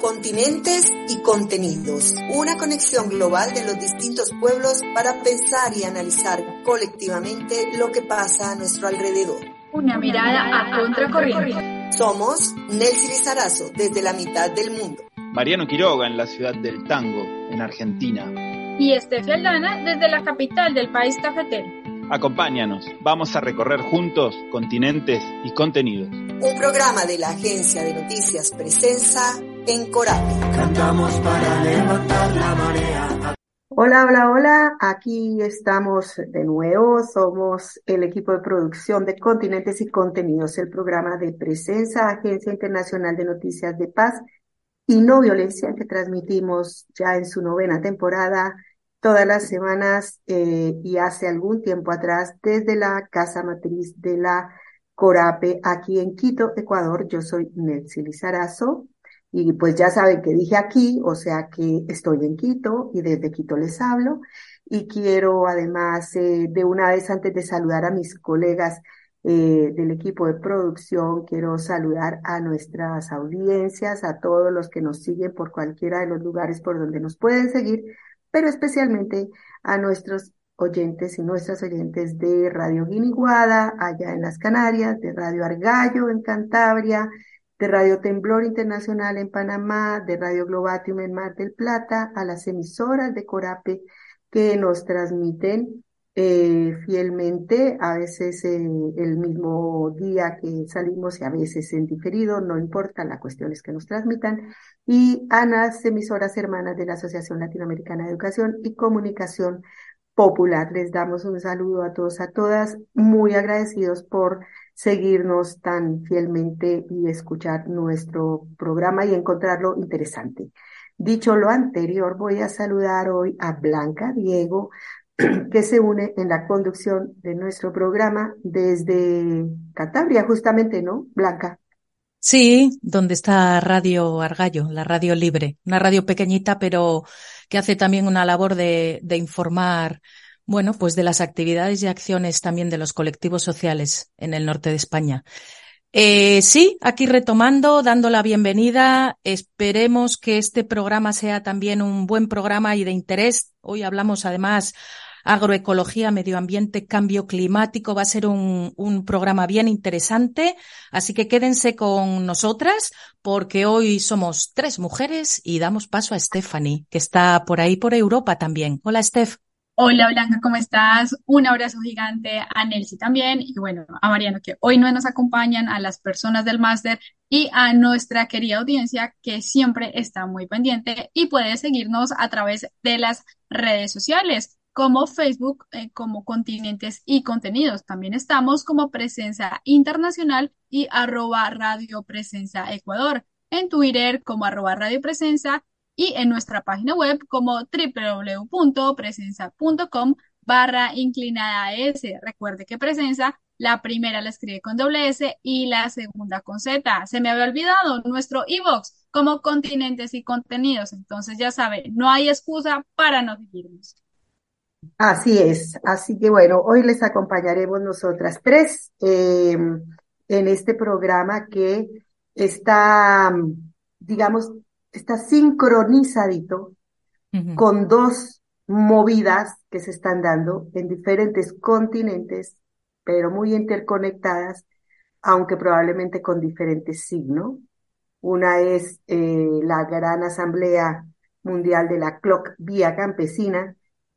continentes y contenidos. Una conexión global de los distintos pueblos para pensar y analizar colectivamente lo que pasa a nuestro alrededor. Una mirada a contracorriente. Somos Nelcy Lizarazo desde la mitad del mundo. Mariano Quiroga en la ciudad del Tango, en Argentina. Y Estefi Aldana desde la capital del país cafetero. Acompáñanos, vamos a recorrer juntos continentes y contenidos. Un programa de la agencia de noticias Presenza en Coraje. Cantamos para levantar la marea. Hola, hola, hola. Aquí estamos de nuevo. Somos el equipo de producción de Continentes y Contenidos, el programa de Presencia, Agencia Internacional de Noticias de Paz y No Violencia, que transmitimos ya en su novena temporada todas las semanas eh, y hace algún tiempo atrás desde la casa matriz de la Corape aquí en Quito, Ecuador. Yo soy Nelcy Lizarazo y pues ya saben que dije aquí, o sea que estoy en Quito y desde Quito les hablo. Y quiero además, eh, de una vez antes de saludar a mis colegas eh, del equipo de producción, quiero saludar a nuestras audiencias, a todos los que nos siguen por cualquiera de los lugares por donde nos pueden seguir, pero especialmente a nuestros oyentes y nuestras oyentes de Radio Guiniguada, allá en las Canarias, de Radio Argallo en Cantabria, de Radio Temblor Internacional en Panamá, de Radio Globatium en Mar del Plata, a las emisoras de Corape que nos transmiten eh, fielmente, a veces el mismo día que salimos y a veces en diferido, no importa, la cuestión es que nos transmitan, y a las emisoras hermanas de la Asociación Latinoamericana de Educación y Comunicación Popular. Les damos un saludo a todos, a todas, muy agradecidos por seguirnos tan fielmente y escuchar nuestro programa y encontrarlo interesante. Dicho lo anterior, voy a saludar hoy a Blanca Diego, que se une en la conducción de nuestro programa desde Cantabria, justamente, ¿no, Blanca? Sí, donde está Radio Argallo, la radio libre, una radio pequeñita, pero que hace también una labor de, de informar bueno, pues de las actividades y acciones también de los colectivos sociales en el norte de España. Eh, sí, aquí retomando, dando la bienvenida. Esperemos que este programa sea también un buen programa y de interés. Hoy hablamos además agroecología, medio ambiente, cambio climático. Va a ser un, un, programa bien interesante. Así que quédense con nosotras porque hoy somos tres mujeres y damos paso a Stephanie, que está por ahí por Europa también. Hola, Steph. Hola Blanca, ¿cómo estás? Un abrazo gigante a Nelcy también y bueno, a Mariano que hoy no nos acompañan, a las personas del máster y a nuestra querida audiencia que siempre está muy pendiente y puede seguirnos a través de las redes sociales como Facebook, eh, como Continentes y Contenidos. También estamos como Presencia Internacional y arroba Radio Presencia Ecuador. En Twitter como arroba Radio Presencia y en nuestra página web como www.presenza.com barra inclinada S. Recuerde que Presenza, la primera la escribe con doble S y la segunda con Z. Se me había olvidado nuestro e-box como continentes y contenidos. Entonces ya sabe, no hay excusa para no seguirnos. Así es. Así que bueno, hoy les acompañaremos nosotras tres eh, en este programa que está, digamos, está sincronizadito con dos movidas que se están dando en diferentes continentes, pero muy interconectadas, aunque probablemente con diferentes signos. Una es eh, la gran asamblea mundial de la CLOC Vía Campesina,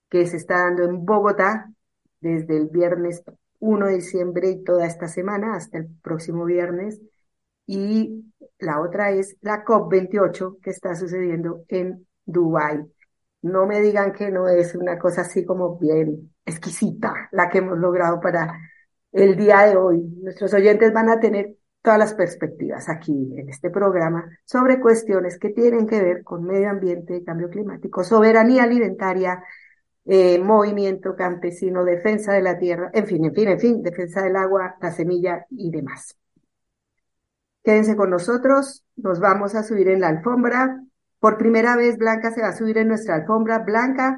que se está dando en Bogotá desde el viernes 1 de diciembre y toda esta semana hasta el próximo viernes. Y la otra es la COP28 que está sucediendo en Dubái. No me digan que no es una cosa así como bien exquisita la que hemos logrado para el día de hoy. Nuestros oyentes van a tener todas las perspectivas aquí en este programa sobre cuestiones que tienen que ver con medio ambiente, cambio climático, soberanía alimentaria, eh, movimiento campesino, defensa de la tierra, en fin, en fin, en fin, defensa del agua, la semilla y demás. Quédense con nosotros, nos vamos a subir en la alfombra. Por primera vez Blanca se va a subir en nuestra alfombra. Blanca,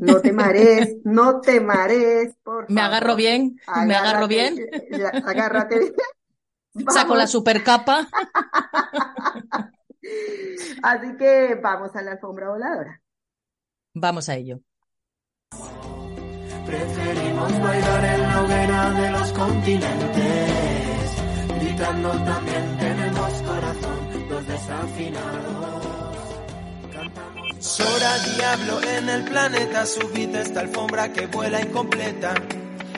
no te marees, no te marees. Por me agarro bien, me agarro bien. Agárrate bien. Saco la super capa. Así que vamos a la alfombra voladora. Vamos a ello. Preferimos bailar en la hoguera de los continentes, gritando también tenemos corazón, los desafinados. Cantamos. Sora Diablo en el planeta, subida esta alfombra que vuela incompleta.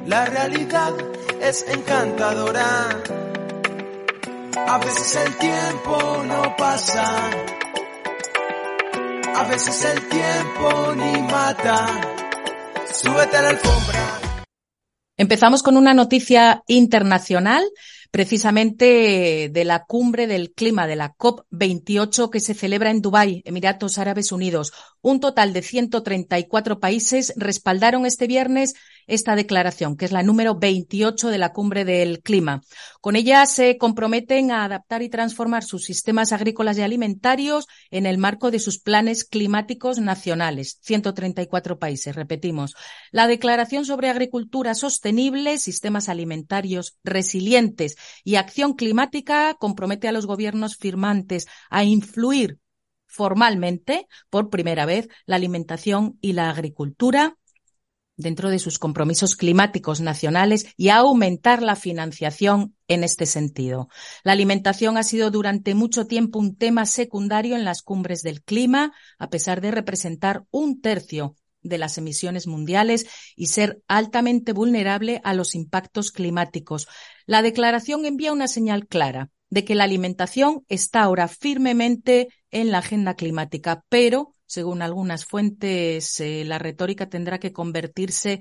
La realidad es encantadora. A veces el tiempo no pasa. A veces el tiempo ni mata. Súbete a la alfombra. Empezamos con una noticia internacional, precisamente de la cumbre del clima de la COP28 que se celebra en Dubái, Emiratos Árabes Unidos. Un total de 134 países respaldaron este viernes esta declaración, que es la número 28 de la cumbre del clima. Con ella se comprometen a adaptar y transformar sus sistemas agrícolas y alimentarios en el marco de sus planes climáticos nacionales. 134 países, repetimos. La declaración sobre agricultura sostenible, sistemas alimentarios resilientes y acción climática compromete a los gobiernos firmantes a influir formalmente, por primera vez, la alimentación y la agricultura dentro de sus compromisos climáticos nacionales y a aumentar la financiación en este sentido. La alimentación ha sido durante mucho tiempo un tema secundario en las cumbres del clima, a pesar de representar un tercio de las emisiones mundiales y ser altamente vulnerable a los impactos climáticos. La declaración envía una señal clara de que la alimentación está ahora firmemente en la agenda climática, pero según algunas fuentes, eh, la retórica tendrá que convertirse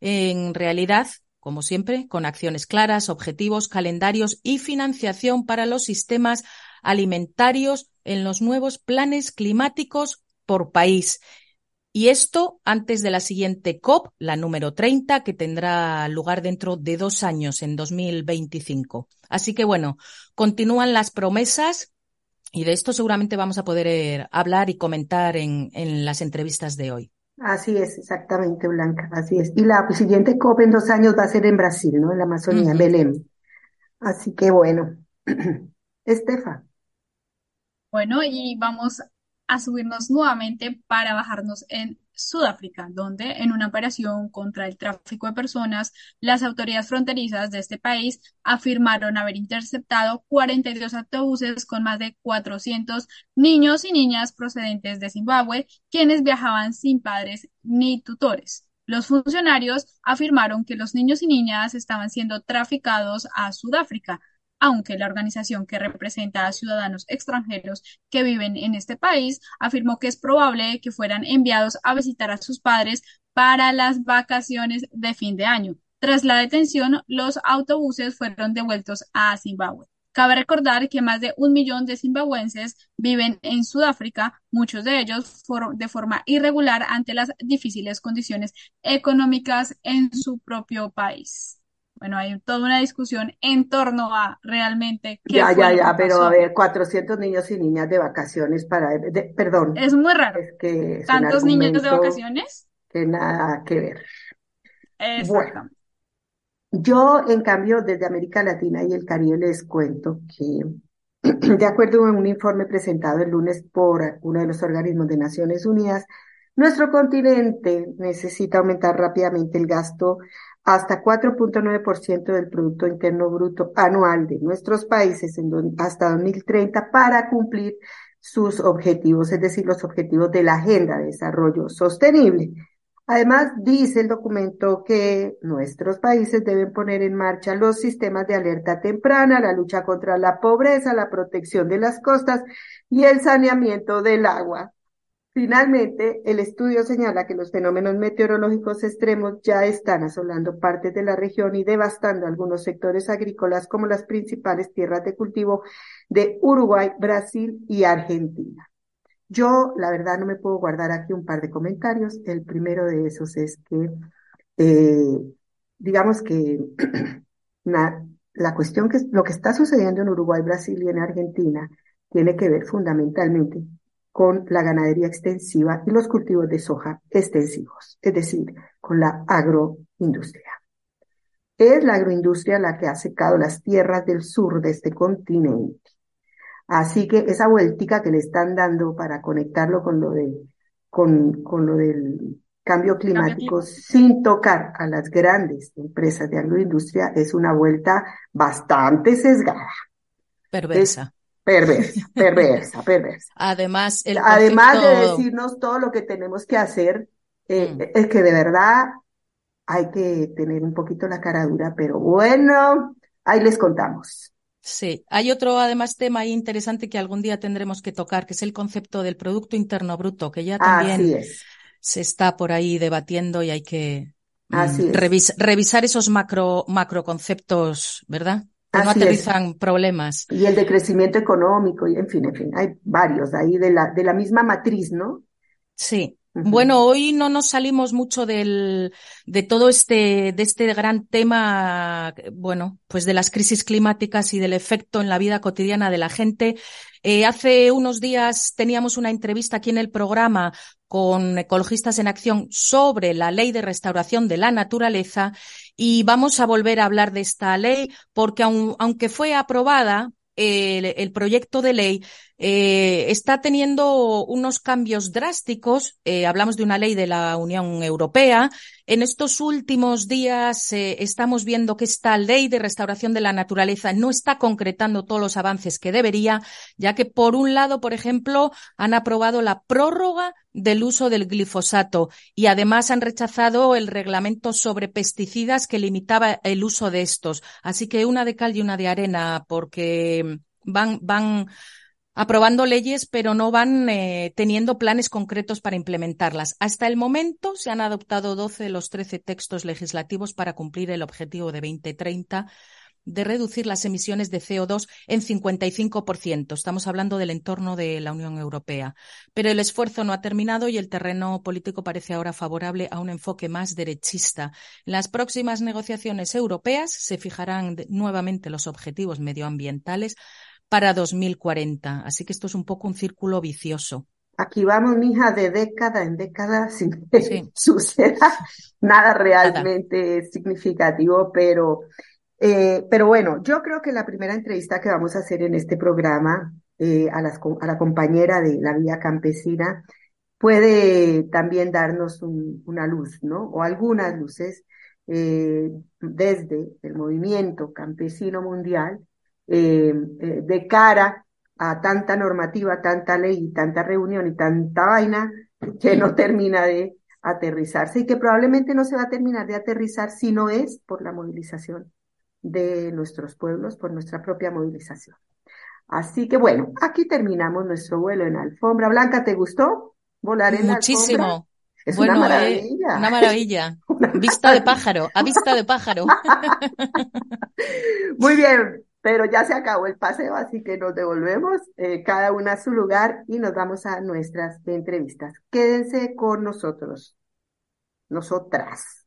en realidad, como siempre, con acciones claras, objetivos, calendarios y financiación para los sistemas alimentarios en los nuevos planes climáticos por país. Y esto antes de la siguiente COP, la número 30, que tendrá lugar dentro de dos años, en 2025. Así que bueno, continúan las promesas y de esto seguramente vamos a poder eh, hablar y comentar en, en las entrevistas de hoy. Así es, exactamente, Blanca, así es. Y la siguiente COP en dos años va a ser en Brasil, ¿no? En la Amazonía, en Belén. Así que bueno, Estefa. Bueno, y vamos a subirnos nuevamente para bajarnos en Sudáfrica, donde en una operación contra el tráfico de personas, las autoridades fronterizas de este país afirmaron haber interceptado 42 autobuses con más de 400 niños y niñas procedentes de Zimbabue, quienes viajaban sin padres ni tutores. Los funcionarios afirmaron que los niños y niñas estaban siendo traficados a Sudáfrica, aunque la organización que representa a ciudadanos extranjeros que viven en este país afirmó que es probable que fueran enviados a visitar a sus padres para las vacaciones de fin de año. Tras la detención, los autobuses fueron devueltos a Zimbabue. Cabe recordar que más de un millón de zimbabuenses viven en Sudáfrica, muchos de ellos de forma irregular ante las difíciles condiciones económicas en su propio país. Bueno, hay toda una discusión en torno a realmente qué Ya, ya, ya, pero a ver, 400 niños y niñas de vacaciones para, perdón. Es muy raro. Es que ¿Tantos niños de vacaciones? Que nada que ver. Exacto. yo, en cambio, desde América Latina y el Caribe les cuento que, de acuerdo a un informe presentado el lunes por uno de los organismos de Naciones Unidas, nuestro continente necesita aumentar rápidamente el gasto hasta 4.9% del Producto Interno Bruto anual de nuestros países en hasta 2030 para cumplir sus objetivos, es decir, los objetivos de la Agenda de Desarrollo Sostenible. Además, dice el documento que nuestros países deben poner en marcha los sistemas de alerta temprana, la lucha contra la pobreza, la protección de las costas y el saneamiento del agua. Finalmente, el estudio señala que los fenómenos meteorológicos extremos ya están asolando partes de la región y devastando algunos sectores agrícolas como las principales tierras de cultivo de Uruguay, Brasil y Argentina. Yo, la verdad, no me puedo guardar aquí un par de comentarios. El primero de esos es que, eh, digamos que la cuestión que lo que está sucediendo en Uruguay, Brasil y en Argentina tiene que ver fundamentalmente con la ganadería extensiva y los cultivos de soja extensivos, es decir, con la agroindustria. Es la agroindustria la que ha secado las tierras del sur de este continente. Así que esa vueltica que le están dando para conectarlo con lo de, con, con lo del cambio climático sin tocar a las grandes empresas de agroindustria es una vuelta bastante sesgada. Perversa. Perversa, perversa, perversa. Además, el Además de decirnos todo lo que tenemos que hacer, eh, mm. es que de verdad hay que tener un poquito la cara dura, pero bueno, ahí les contamos. Sí, hay otro además tema interesante que algún día tendremos que tocar, que es el concepto del Producto Interno Bruto, que ya también se está por ahí debatiendo y hay que mm, revisar esos macro, macro conceptos, ¿verdad? No aterrizan problemas. Y el de crecimiento económico, y en fin, en fin, hay varios ahí de la, de la misma matriz, ¿no? Sí. Bueno, hoy no nos salimos mucho del, de todo este, de este gran tema, bueno, pues de las crisis climáticas y del efecto en la vida cotidiana de la gente. Eh, hace unos días teníamos una entrevista aquí en el programa con Ecologistas en Acción sobre la ley de restauración de la naturaleza y vamos a volver a hablar de esta ley porque aunque fue aprobada el, proyecto de ley eh, está teniendo unos cambios drásticos. Eh, hablamos de una ley de la Unión Europea. En estos últimos días eh, estamos viendo que esta ley de restauración de la naturaleza no está concretando todos los avances que debería, ya que por un lado, por ejemplo, han aprobado la prórroga del uso del glifosato y además han rechazado el reglamento sobre pesticidas que limitaba el uso de estos. Así que una de cal y una de arena, porque van, van aprobando leyes, pero no van eh, teniendo planes concretos para implementarlas. Hasta el momento se han adoptado 12 de los 13 textos legislativos para cumplir el objetivo de 2030 de reducir las emisiones de CO2 en 55%. Estamos hablando del entorno de la Unión Europea. Pero el esfuerzo no ha terminado y el terreno político parece ahora favorable a un enfoque más derechista. En las próximas negociaciones europeas se fijarán nuevamente los objetivos medioambientales para 2040. Así que esto es un poco un círculo vicioso. Aquí vamos, mija, de década en década sin que suceda nada realmente significativo, pero, eh, pero bueno, yo creo que la primera entrevista que vamos a hacer en este programa eh, a, a la compañera de la Vía Campesina puede también darnos una luz, ¿no? O algunas luces eh, desde el movimiento campesino mundial eh, eh, de cara a tanta normativa, tanta ley, y tanta reunión y tanta vaina que no termina de aterrizarse y que probablemente no se va a terminar de aterrizar si no es por la movilización de nuestros pueblos, por nuestra propia movilización. Así que bueno, aquí terminamos nuestro vuelo en alfombra blanca. ¿Te gustó volar en Muchísimo. Es una eh, maravilla. una maravilla. vista de pájaro, a vista de pájaro. Muy bien, pero ya se acabó el paseo, así que nos devolvemos eh, cada una a su lugar y nos vamos a nuestras entrevistas. Quédense con nosotros, nosotras.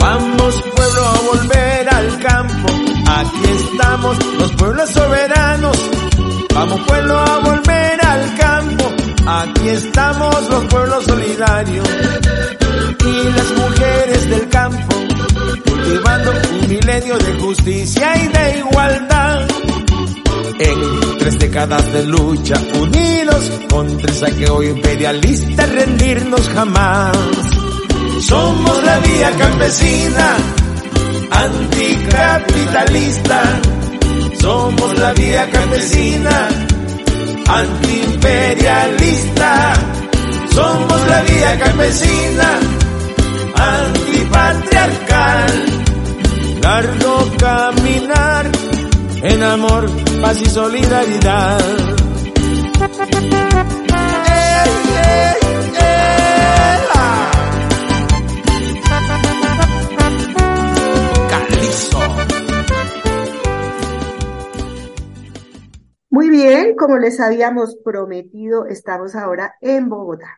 Vamos pueblo a volver al campo, aquí estamos los pueblos soberanos Vamos pueblo a volver al campo, aquí estamos los pueblos solidarios y las mujeres del campo, cultivando un milenio de justicia y de igualdad. En tres décadas de lucha, unidos contra el saqueo imperialista, rendirnos jamás. Somos la vía campesina, anticapitalista somos la vía campesina, antiimperialista. Somos la vía campesina, antipatriarcal. Largo caminar en amor, paz y solidaridad. Muy bien, como les habíamos prometido, estamos ahora en Bogotá,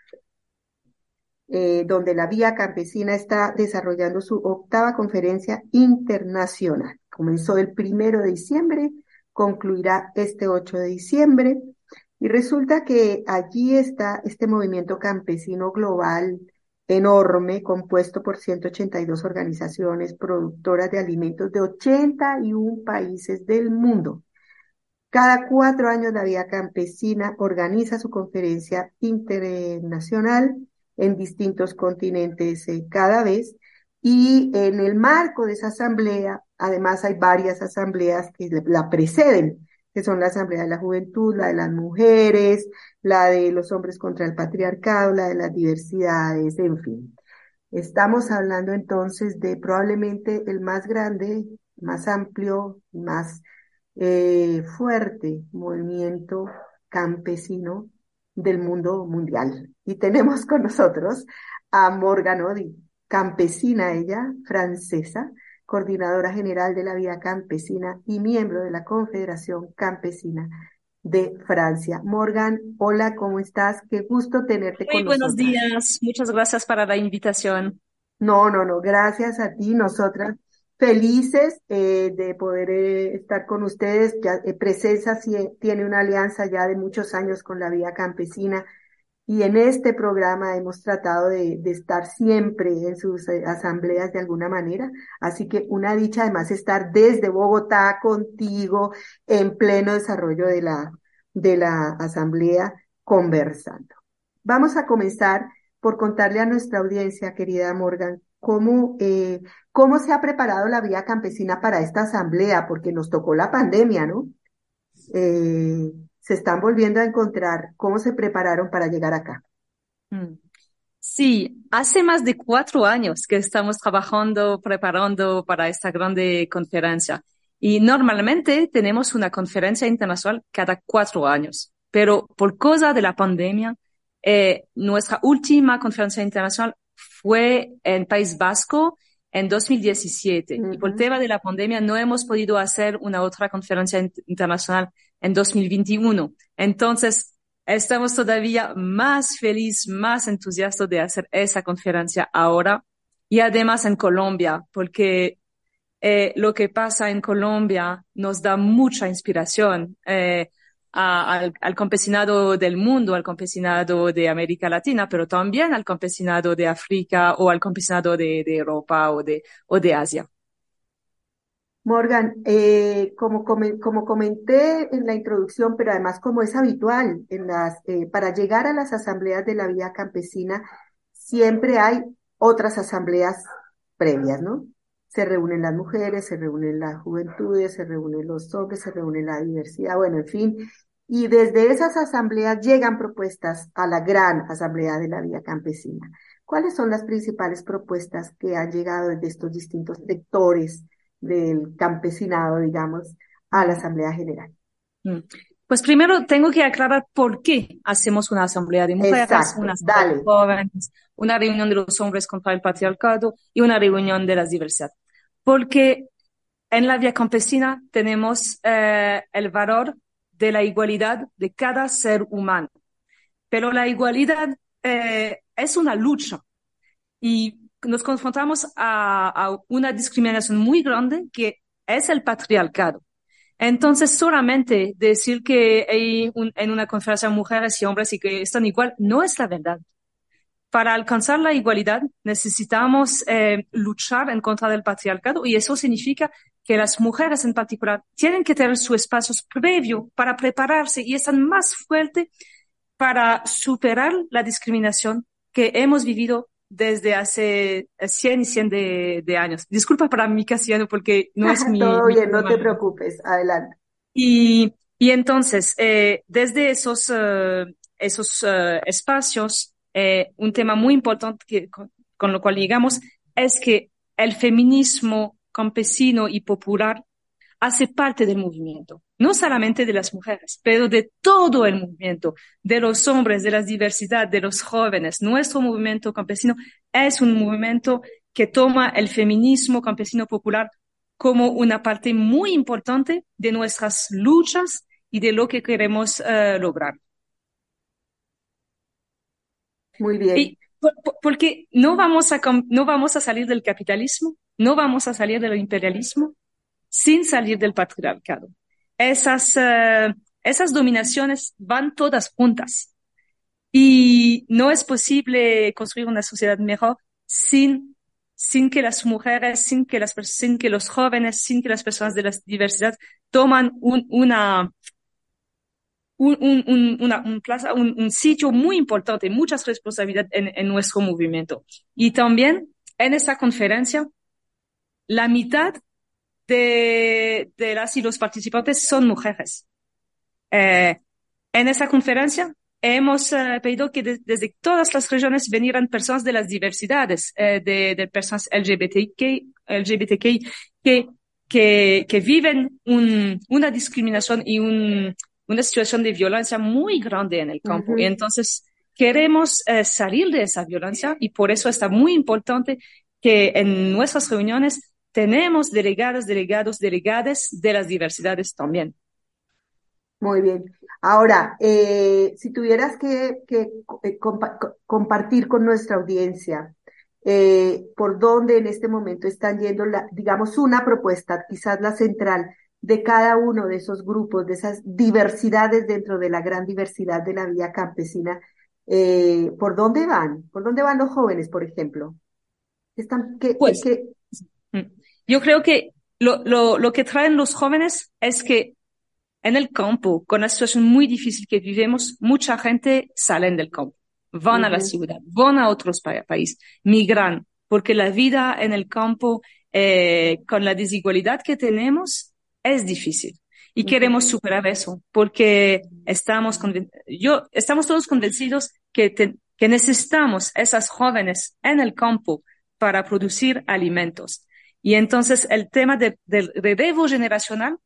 eh, donde la Vía Campesina está desarrollando su octava conferencia internacional. Comenzó el primero de diciembre, concluirá este 8 de diciembre Y resulta que allí está este movimiento campesino global enorme, compuesto por 182 organizaciones productoras de alimentos de 81 países del mundo. Cada cuatro años la Vía Campesina organiza su conferencia internacional en distintos continentes eh, cada vez y en el marco de esa asamblea, además hay varias asambleas que la preceden, que son la Asamblea de la Juventud, la de las mujeres, la de los hombres contra el patriarcado, la de las diversidades, en fin. Estamos hablando entonces de probablemente el más grande, más amplio, más eh, fuerte movimiento campesino del mundo mundial. Y tenemos con nosotros a Morgan Odi, campesina ella, francesa, coordinadora general de la Vía Campesina y miembro de la Confederación Campesina de Francia. Morgan, hola, ¿cómo estás? Qué gusto tenerte Muy buenos días, muchas gracias para la invitación. No, no, no, gracias a ti, nosotras felices eh, de poder eh, estar con ustedes. Ya, eh, Presencia tiene una alianza ya de muchos años con la Vía Campesina y en este programa hemos tratado de, estar siempre en sus eh, asambleas de alguna manera. Así que una dicha además estar desde Bogotá contigo en pleno desarrollo de la, de la asamblea conversando. Vamos a comenzar por contarle a nuestra audiencia, querida Morgan, cómo, eh, cómo se ha preparado la vía campesina para esta asamblea, porque nos tocó la pandemia, ¿no? Eh, se están volviendo a encontrar, cómo se prepararon para llegar acá. Mm. Sí, hace más de cuatro años que estamos trabajando, preparando para esta grande conferencia. Y normalmente tenemos una conferencia internacional cada cuatro años, pero por causa de la pandemia, eh, nuestra última conferencia internacional fue en País Vasco en 2017. Y por tema de la pandemia no hemos podido hacer una otra conferencia internacional en 2021. Entonces, estamos todavía más feliz, más entusiastas de hacer esa conferencia ahora y además en Colombia, porque eh, lo que pasa en Colombia nos da mucha inspiración. Eh, al, campesinado del mundo, al campesinado de América Latina, pero también al campesinado de África o al campesinado de, Europa o de, o de Asia. Morgan, eh, como, como comenté en la introducción, pero además como es habitual en las, eh, para llegar a las asambleas de la vía campesina, siempre hay otras asambleas previas, ¿no? Se reúnen las mujeres, se reúnen las juventudes, se reúnen los hombres, se reúne la diversidad, bueno, en fin. Y desde esas asambleas llegan propuestas a la gran asamblea de la vía campesina. ¿Cuáles son las principales propuestas que han llegado desde estos distintos sectores del campesinado, digamos, a la Asamblea General? Pues primero tengo que aclarar por qué hacemos una asamblea de mujeres, una asamblea de jóvenes, una reunión de los hombres contra el patriarcado y una reunión de las diversidades. Porque en la vía campesina tenemos eh, el valor de la igualdad de cada ser humano. Pero la igualdad eh, es una lucha y nos confrontamos a, una discriminación muy grande que es el patriarcado. Entonces, solamente decir que hay en una conferencia mujeres y hombres y que están igual no es la verdad. Para alcanzar la igualdad necesitamos eh, luchar en contra del patriarcado y eso significa que las mujeres en particular tienen que tener su espacio previo para prepararse y están más fuertes para superar la discriminación que hemos vivido desde hace 100 y 100 de, años. Disculpa para mi castellano porque no es mi... Todo bien, no te preocupes, adelante. Y, y entonces, eh, desde esos, eh, esos eh, espacios, un tema muy importante que, con, con, lo cual llegamos es que el feminismo campesino y popular hace parte del movimiento, no solamente de las mujeres, pero de todo el movimiento, de los hombres, de la diversidad, de los jóvenes. Nuestro movimiento campesino es un movimiento que toma el feminismo campesino popular como una parte muy importante de nuestras luchas y de lo que queremos eh, lograr. Muy bien. porque no vamos, a, no vamos a salir del capitalismo, no vamos a salir del imperialismo, sin salir del patriarcado. Esas, eh, esas dominaciones van todas juntas. Y no es posible construir una sociedad mejor sin, sin que las mujeres, sin que las, sin que los jóvenes, sin que las personas de la diversidad toman un, una, un, un, una, un, plaza, un, un, sitio muy importante, muchas responsabilidades en, en nuestro movimiento. Y también en esta conferencia, la mitad de, de las y los participantes son mujeres. Eh, en esa conferencia hemos uh, pedido que de, desde todas las regiones vinieran personas de las diversidades, eh, de, de, personas LGBTQ, LGBTQ que, que, que viven un, una discriminación y un, una situación de violencia muy grande en el campo. Uh -huh. Y entonces queremos eh, salir de esa violencia y por eso está muy importante que en nuestras reuniones tenemos delegados, delegados, delegadas de las diversidades también. Muy bien. Ahora, eh, si tuvieras que, que eh, compa compartir con nuestra audiencia eh, por dónde en este momento están yendo, la, digamos, una propuesta, quizás la central de cada uno de esos grupos, de esas diversidades dentro de la gran diversidad de la vía campesina, eh, ¿por dónde van? ¿Por dónde van los jóvenes, por ejemplo? Están, ¿qué, pues, qué? Yo creo que lo, lo, lo que traen los jóvenes es que en el campo, con la situación muy difícil que vivimos, mucha gente sale del campo, van uh -huh. a la ciudad, van a otros pa países, migran, porque la vida en el campo, eh, con la desigualdad que tenemos, es difícil. Y uh -huh. queremos superar eso, porque estamos, yo, estamos todos convencidos que, te, que necesitamos esas jóvenes en el campo para producir alimentos. Y entonces el tema de, del relevo generacional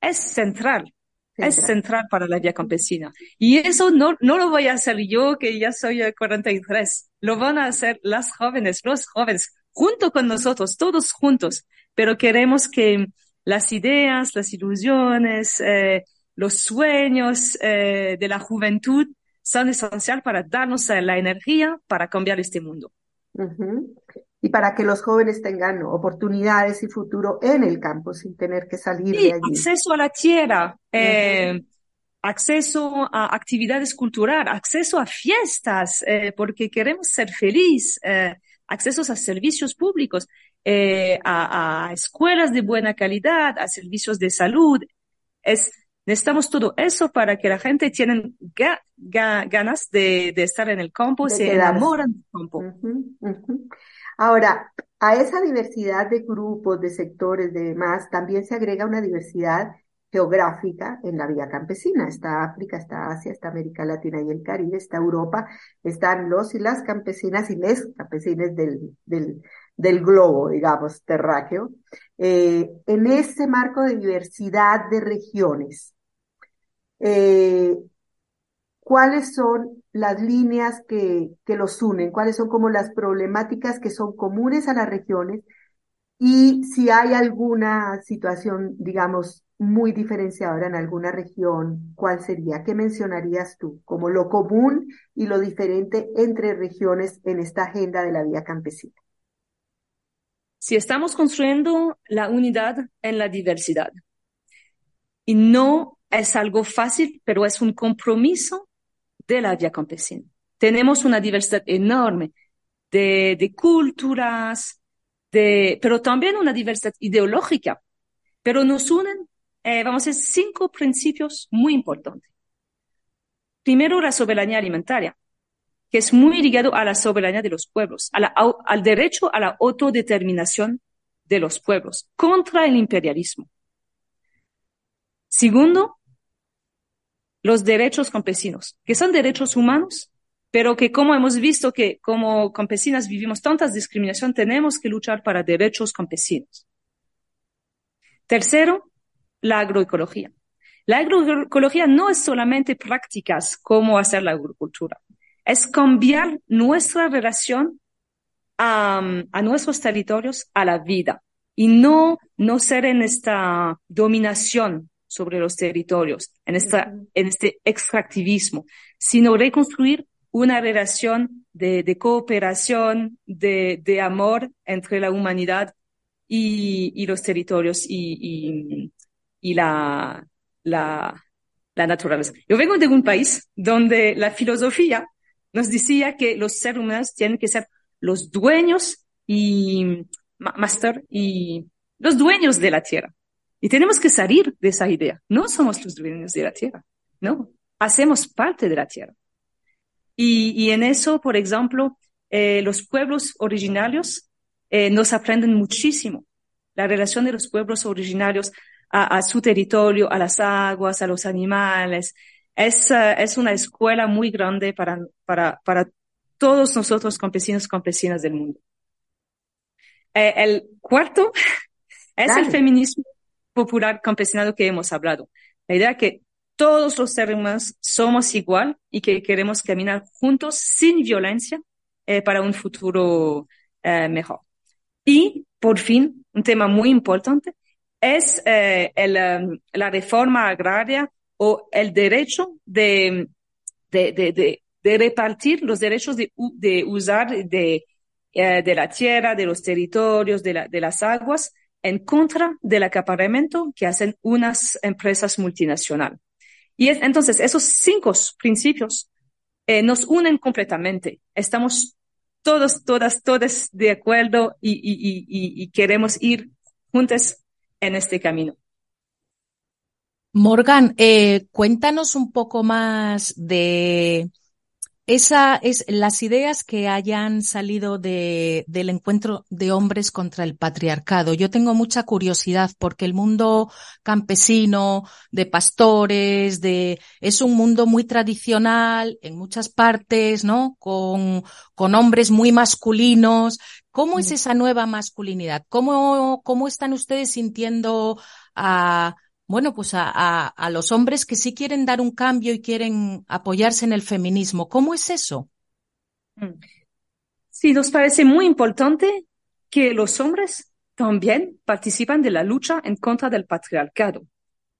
es central, central, es central para la vía campesina. Y eso no, no lo voy a hacer yo, que ya soy 43, lo van a hacer las jóvenes, los jóvenes, junto con nosotros, todos juntos, pero queremos que las ideas, las ilusiones, eh, los sueños eh, de la juventud son esenciales para darnos la energía para cambiar este mundo. Uh -huh y para que los jóvenes tengan oportunidades y futuro en el campo sin tener que salir sí, de allí. Acceso a la tierra, eh, uh -huh. acceso a actividades culturales, acceso a fiestas, eh, porque queremos ser felices, eh, accesos a servicios públicos, eh, a, a, escuelas de buena calidad, a servicios de salud. Es, necesitamos todo eso para que la gente tenga ga, ga, ganas de, de, estar en el campo, de se quedarse. enamoran del campo. Uh -huh, uh -huh. Ahora, a esa diversidad de grupos, de sectores, de demás, también se agrega una diversidad geográfica en la vía campesina. Está África, está Asia, está América Latina y el Caribe, está Europa, están los y las campesinas y les campesines del, del, del globo, digamos, terráqueo. Eh, en ese marco de diversidad de regiones, eh, ¿cuáles son las líneas que, que los unen? ¿Cuáles son como las problemáticas que son comunes a las regiones? Y si hay alguna situación, digamos, muy diferenciadora en alguna región, ¿cuál sería? ¿Qué mencionarías tú como lo común y lo diferente entre regiones en esta agenda de la vía campesina? Si estamos construyendo la unidad en la diversidad, y no es algo fácil, pero es un compromiso de la vía campesina. Tenemos una diversidad enorme de, de culturas, de, pero también una diversidad ideológica. Pero nos unen, eh, vamos a decir, cinco principios muy importantes. Primero, la soberanía alimentaria, que es muy ligado a la soberanía de los pueblos, a la, al derecho a la autodeterminación de los pueblos contra el imperialismo. Segundo, los derechos campesinos, que son derechos humanos, pero que como hemos visto que como campesinas vivimos tantas discriminación, tenemos que luchar para derechos campesinos. Tercero, la agroecología. La agroecología no es solamente prácticas como hacer la agricultura, es cambiar nuestra relación a, a nuestros territorios, a la vida, y no, no ser en esta dominación sobre los territorios, en, esta, en este extractivismo, sino reconstruir una relación de, de cooperación, de, de, amor entre la humanidad y, y los territorios y, y, y la, la, la naturaleza. Yo vengo de un país donde la filosofía nos decía que los seres humanos tienen que ser los dueños y master y los dueños de la tierra. Y tenemos que salir de esa idea. No somos los dueños de la tierra, no. Hacemos parte de la tierra. Y, y en eso, por ejemplo, eh, los pueblos originarios eh, nos aprenden muchísimo. La relación de los pueblos originarios a, a, su territorio, a las aguas, a los animales. Es, uh, es una escuela muy grande para, para, para todos nosotros campesinos y campesinas del mundo. Eh, el cuarto es Dale. el feminismo popular campesinado que hemos hablado. La idea que todos los seres humanos somos igual y que queremos caminar juntos sin violencia eh, para un futuro eh, mejor. Y, por fin, un tema muy importante es eh, el, um, la reforma agraria o el derecho de, de, de, de, repartir los derechos de, usar de, la tierra, de los territorios, de las aguas, en contra del acaparamiento que hacen unas empresas multinacionales. Y es, entonces esos cinco principios eh, nos unen completamente. Estamos todos, todas, todas de acuerdo y queremos ir juntos en este camino. Morgan, eh, cuéntanos un poco más de esa es las ideas que hayan salido de, del encuentro de hombres contra el patriarcado. Yo tengo mucha curiosidad porque el mundo campesino, de pastores, de, es un mundo muy tradicional en muchas partes, ¿no? Con, con hombres muy masculinos. ¿Cómo es esa nueva masculinidad? ¿Cómo, cómo están ustedes sintiendo a, bueno, pues a, a, a, los hombres que sí quieren dar un cambio y quieren apoyarse en el feminismo. ¿Cómo es eso? Mm. Sí, nos parece muy importante que los hombres también participan de la lucha en contra del patriarcado,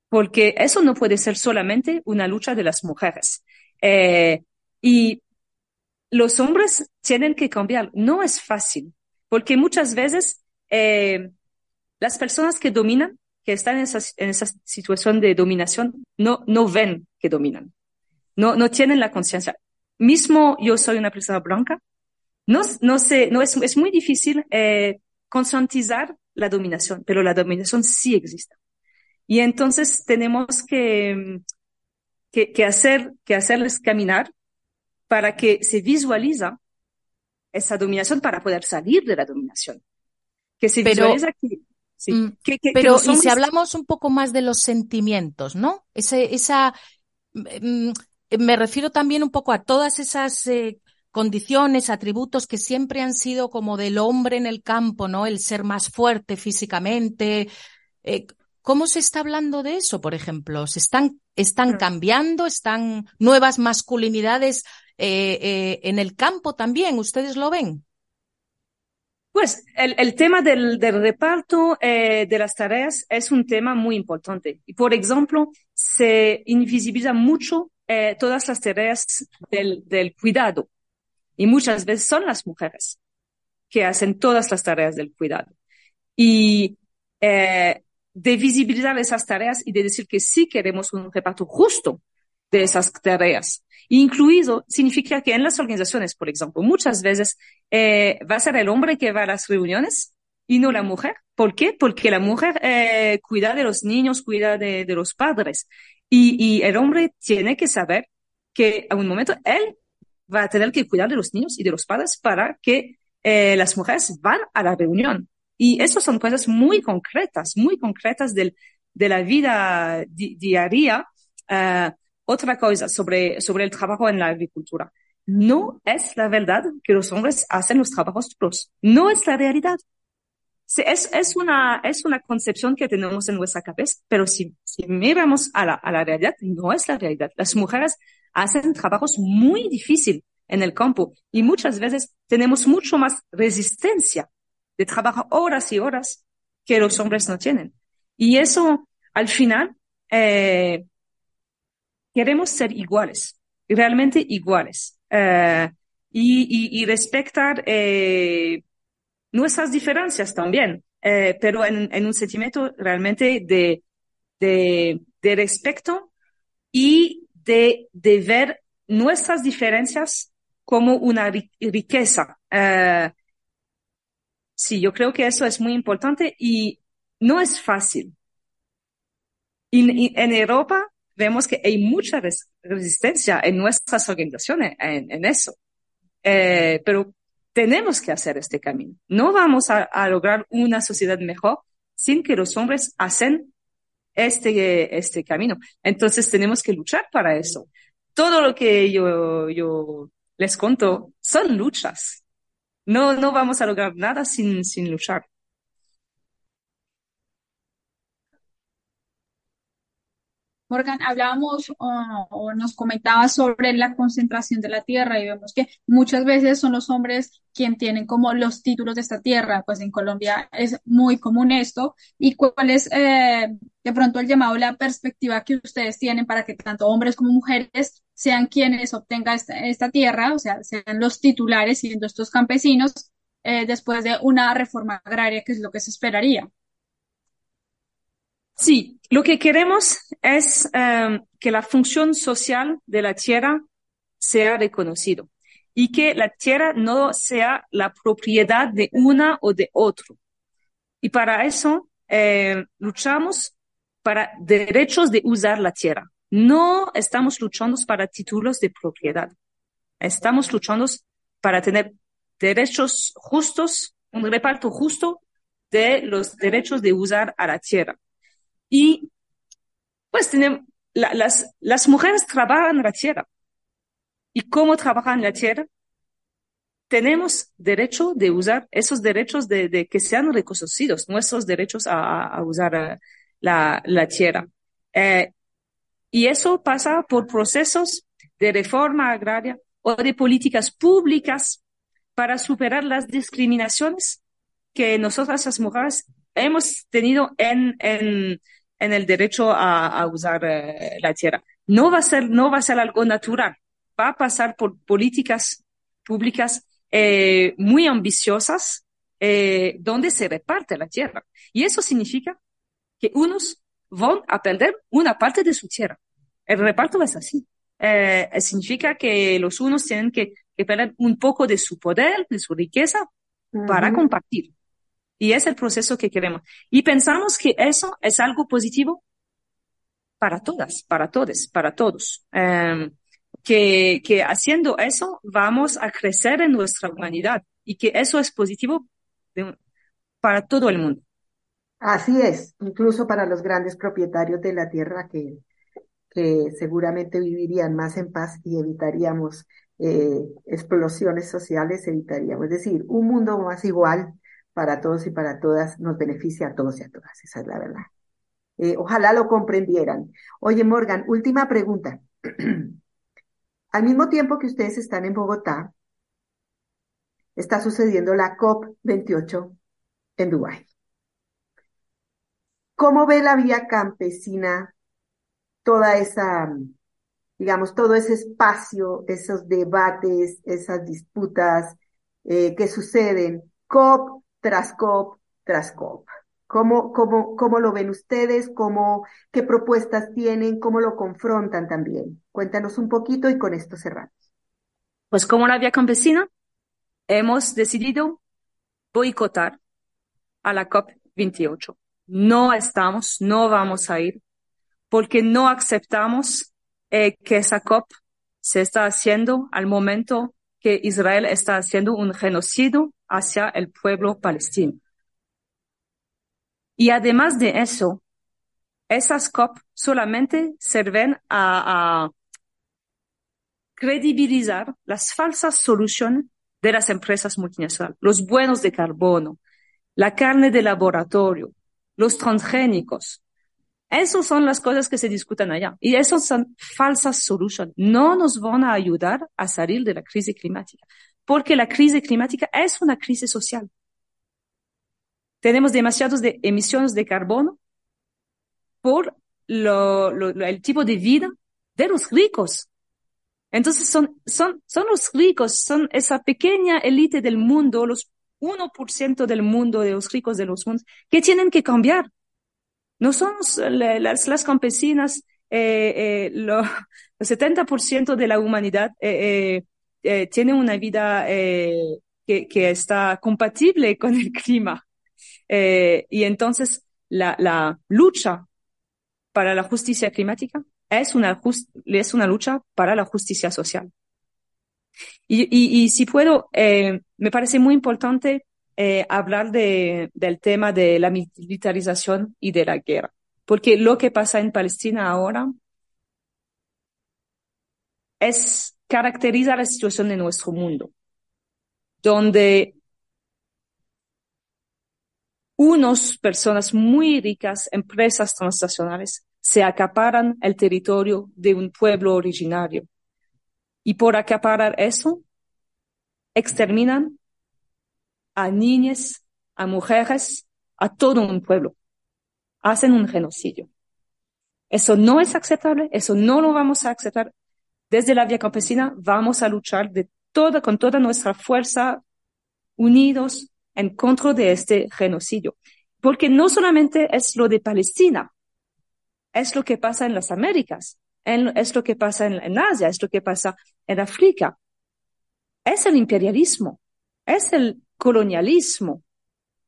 porque eso no puede ser solamente una lucha de las mujeres. Eh, y los hombres tienen que cambiar. No es fácil, porque muchas veces eh, las personas que dominan que están en esa, en esa situación de dominación no, no ven que dominan, no, no tienen la conciencia. Mismo yo soy una persona blanca, no, no sé, no es, es muy difícil eh, concientizar la dominación, pero la dominación sí existe. Y entonces tenemos que, que, que, hacer, que hacerles caminar para que se visualiza esa dominación para poder salir de la dominación. Que se pero, visualiza que Sí. Mm, que, que, pero hombres... y si hablamos un poco más de los sentimientos, ¿no? Ese, esa, mm, me refiero también un poco a todas esas eh, condiciones, atributos que siempre han sido como del hombre en el campo, ¿no? El ser más fuerte físicamente. Eh, ¿Cómo se está hablando de eso, por ejemplo? ¿Se están, están cambiando? ¿Están nuevas masculinidades eh, en el campo también? ¿Ustedes lo ven? Pues el, tema del, reparto eh, de las tareas es un tema muy importante. Por ejemplo, se invisibiliza mucho eh, todas las tareas del, del cuidado. Y muchas veces son las mujeres que hacen todas las tareas del cuidado. Y eh, de visibilizar esas tareas y de decir que sí queremos un reparto justo de esas tareas. Incluido significa que en las organizaciones, por ejemplo, muchas veces eh, va a ser el hombre que va a las reuniones y no la mujer. ¿Por qué? Porque la mujer eh, cuida de los niños, cuida de, de los padres. Y, y, el hombre tiene que saber que a un momento él va a tener que cuidar de los niños y de los padres para que eh, las mujeres van a la reunión. Y eso son cosas muy concretas, muy concretas del, de la vida di diaria. Uh, otra cosa sobre, sobre el trabajo en la agricultura. No es la verdad que los hombres hacen los trabajos duros. No es la realidad. Es, es, una, es una concepción que tenemos en nuestra cabeza, pero si, si miramos a la, a la realidad, no es la realidad. Las mujeres hacen trabajos muy difíciles en el campo y muchas veces tenemos mucho más resistencia de trabajar horas y horas que los hombres no tienen. Y eso, al final, eh, queremos ser iguales, realmente iguales, uh, y, respetar eh, nuestras diferencias también, eh, pero en, un sentimiento realmente de, de, respeto y de, ver nuestras diferencias como una riqueza. Eh, sí, yo creo que eso es muy importante y no es fácil. En Europa vemos que hay mucha resistencia en nuestras organizaciones en, eso. Eh, pero tenemos que hacer este camino. No vamos a, a, lograr una sociedad mejor sin que los hombres hacen este, este camino. Entonces tenemos que luchar para eso. Todo lo que yo, yo les conto son luchas. No, no vamos a lograr nada sin, sin luchar. Morgan, hablábamos o nos comentaba sobre la concentración de la tierra y vemos que muchas veces son los hombres quien tienen como los títulos de esta tierra, pues en Colombia es muy común esto. ¿Y cuál es eh, de pronto el llamado, la perspectiva que ustedes tienen para que tanto hombres como mujeres sean quienes obtengan esta, tierra, o sea, sean los titulares siendo estos campesinos eh, después de una reforma agraria, que es lo que se esperaría? Sí, lo que queremos es em, que la función social de la tierra sea reconocido y que la tierra no sea la propiedad de una o de otro. Y para eso em, luchamos para derechos de usar la tierra. No estamos luchando para títulos de propiedad. Estamos luchando para tener derechos justos, un reparto justo de los derechos de usar a la tierra. Y pues tenemos, las, las mujeres trabajan la tierra. ¿Y cómo trabajan la tierra? Tenemos derecho de usar esos derechos de, de que sean reconocidos, nuestros derechos a, a usar eh, la, la tierra. Eh, y eso pasa por procesos de reforma agraria o de políticas públicas para superar las discriminaciones que nosotras las mujeres hemos tenido en, en, en el derecho a, a usar eh, la tierra. No va a ser, no va a ser algo natural. Va a pasar por políticas públicas eh, muy ambiciosas eh, donde se reparte la tierra. Y eso significa que unos van a perder una parte de su tierra. El reparto es así. Eh, significa que los unos tienen que, que, perder un poco de su poder, de su riqueza, para compartir. Y es el proceso que queremos. Y pensamos que eso es algo positivo para todas, para todos, para todos. Em, que, que haciendo eso vamos a crecer en nuestra humanidad y que eso es positivo para todo el mundo. Así es, incluso para los grandes propietarios de la tierra que, que seguramente vivirían más en paz y evitaríamos eh, explosiones sociales, evitaríamos, es decir, un mundo más igual, para todos y para todas, nos beneficia a todos y a todas, esa es la verdad. Eh, ojalá lo comprendieran. Oye, Morgan, última pregunta. Al mismo tiempo que ustedes están en Bogotá, está sucediendo la COP28 en Dubái. ¿Cómo ve la vía campesina toda esa, digamos, todo ese espacio, esos debates, esas disputas eh, que suceden? COP tras COP tras COP. ¿Cómo, cómo, cómo lo ven ustedes? ¿Cómo, ¿Qué propuestas tienen? ¿Cómo lo confrontan también? Cuéntanos un poquito y con esto cerramos. Pues como la vía campesina, hemos decidido boicotar a la COP28. No estamos, no vamos a ir, porque no aceptamos eh, que esa COP se está haciendo al momento que Israel está haciendo un genocidio hacia el pueblo palestino. Y además de eso, esas COP solamente sirven a, credibilizar las falsas soluciones de las empresas multinacionales, los buenos de carbono, la carne de laboratorio, los transgénicos. Esas son las cosas que se discuten allá. Y esas son falsas soluciones. No nos van a ayudar a salir de la crisis climática porque la crisis climática es una crisis social. Tenemos demasiados de emisiones de carbono por lo, el tipo de vida de los ricos. Entonces son, son, son los ricos, son esa pequeña élite del mundo, los 1% del mundo, de los ricos de los mundos, que tienen que cambiar. No son las, las campesinas eh, lo, el 70% de la humanidad tiene una vida que, que, está compatible con el clima. y entonces la, la lucha para la justicia climática es una, es una lucha para la justicia social. Y, y, y si puedo, eh, me parece muy importante eh, hablar de, del tema de la militarización y de la guerra, porque lo que pasa en Palestina ahora es caracteriza la situación de nuestro mundo, donde unas personas muy ricas, empresas transnacionales, se acaparan el territorio de un pueblo originario. Y por acaparar eso, exterminan a niñas, a mujeres, a todo un pueblo. Hacen un genocidio. Eso no es aceptable, eso no lo vamos a aceptar. Desde la vía campesina vamos a luchar de toda, con toda nuestra fuerza, unidos en contra de este genocidio. Porque no solamente es lo de Palestina, es lo que pasa en las Américas, es lo que pasa en, Asia, es lo que pasa en África. Es el imperialismo, es el colonialismo.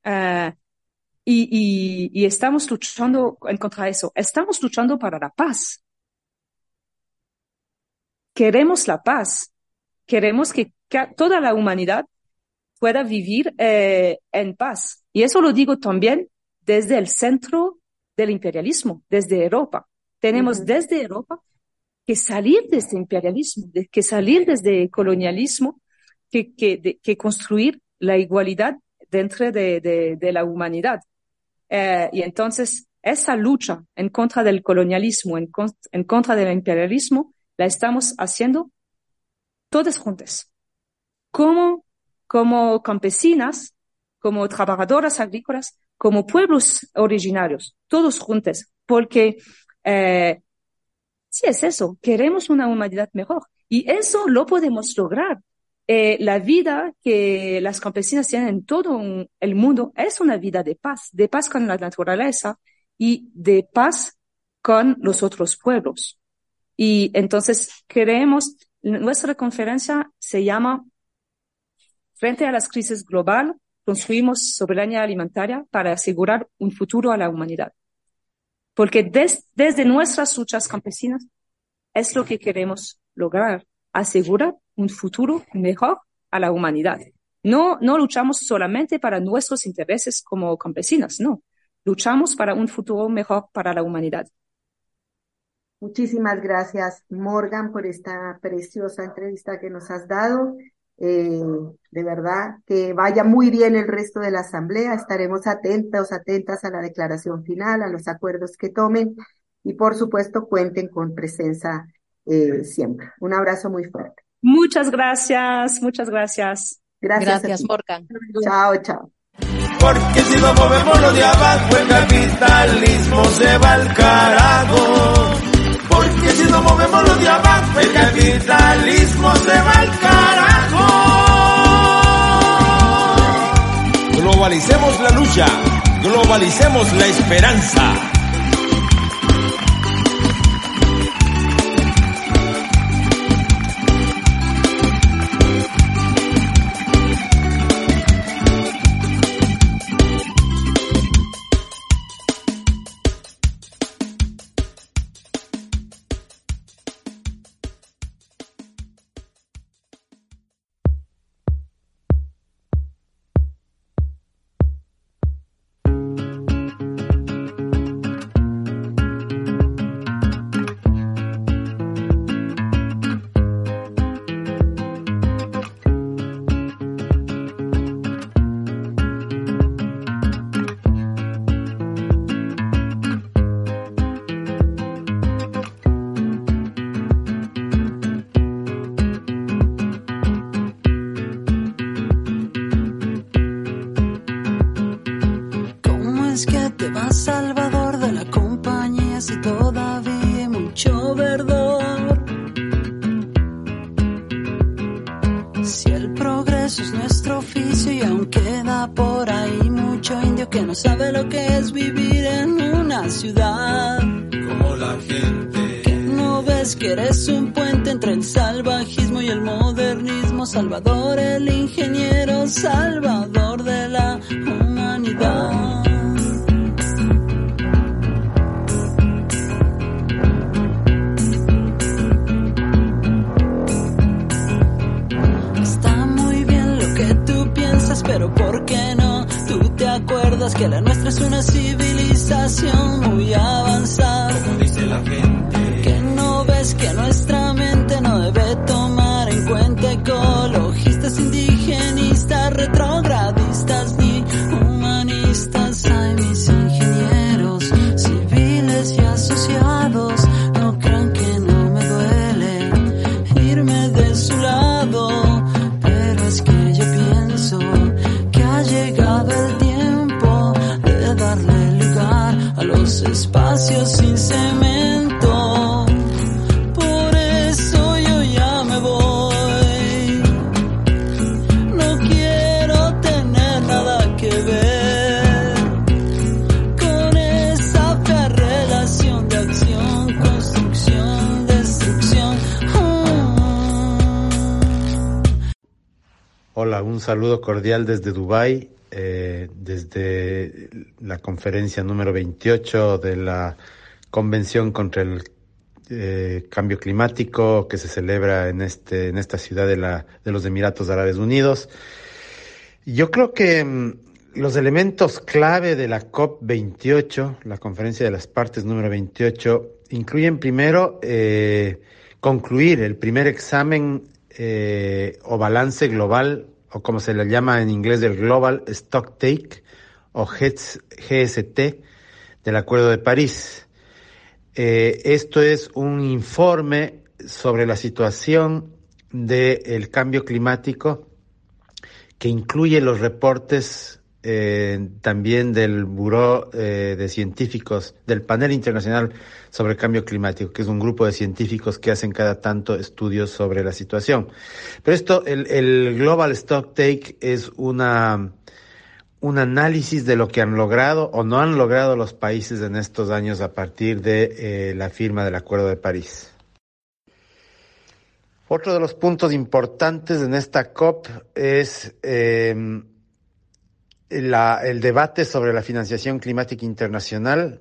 Eh, y, y, estamos luchando en contra de eso. Estamos luchando para la paz. Queremos la paz. Queremos que toda la humanidad pueda vivir eh, en paz. Y eso lo digo también desde el centro del imperialismo desde Europa. Tenemos desde Europa que salir de este imperialismo, de, que salir desde el colonialismo, que, que, que construir la igualdad dentro de, de, de la humanidad. Eh, y entonces, esa lucha en contra del colonialismo, en, en contra del imperialismo, la estamos haciendo todas juntas. Como, como campesinas, como trabajadoras agrícolas, como pueblos originarios, todos juntos, porque eh, sí es eso, queremos una humanidad mejor y eso lo podemos lograr. Eh, la vida que las campesinas tienen en todo el mundo es una vida de paz, de paz con la naturaleza y de paz con los otros pueblos. Y entonces creemos, nuestra conferencia se llama Frente a las crisis global, construimos soberanía alimentaria para asegurar un futuro a la humanidad. Porque desde nuestras luchas campesinas es lo que queremos lograr, asegurar un futuro mejor a la humanidad. No, no luchamos solamente para nuestros intereses como campesinas, no. Luchamos para un futuro mejor para la humanidad. Muchísimas gracias, Morgan, por esta preciosa entrevista que nos has dado. Eh, de verdad, que vaya muy bien el resto de la asamblea. Estaremos atentos, atentas a la declaración final, a los acuerdos que tomen y por supuesto cuenten con presencia eh, siempre. Un abrazo muy fuerte. Muchas gracias, muchas gracias. Gracias, gracias Morgan. Chao, chao. Porque si no movemos lo de abajo, el capitalismo se va al carajo. Porque si no movemos lo de abajo, el capitalismo se va al carajo. Globalicemos la lucha, globalicemos la esperanza. Pero ¿por qué no? Tú te acuerdas que la nuestra es una civilización muy avanzada. Como dice la gente. Que no ves que nuestra saludo cordial desde Dubái, eh, desde la conferencia número 28 de la Convención contra el eh, Cambio Climático que se celebra en, este, en esta ciudad de, la, de los Emiratos Árabes Unidos. Yo creo que mm, los elementos clave de la COP28, la conferencia de las partes número 28, incluyen primero eh, concluir el primer examen o balance global, o como se le llama en inglés el Global Stock Take, o GST, del Acuerdo de París. Eh, esto es un informe sobre la situación del cambio climático que incluye los reportes eh, también del Buró eh, de Científicos, del Panel Internacional sobre el Cambio Climático, que es un grupo de científicos que hacen cada tanto estudios sobre la situación. Pero esto, el, Global Stock Take es una, un análisis de lo que han logrado o no han logrado los países en estos años a partir de eh, la firma del Acuerdo de París. Otro de los puntos importantes en esta COP es el debate sobre la financiación climática internacional.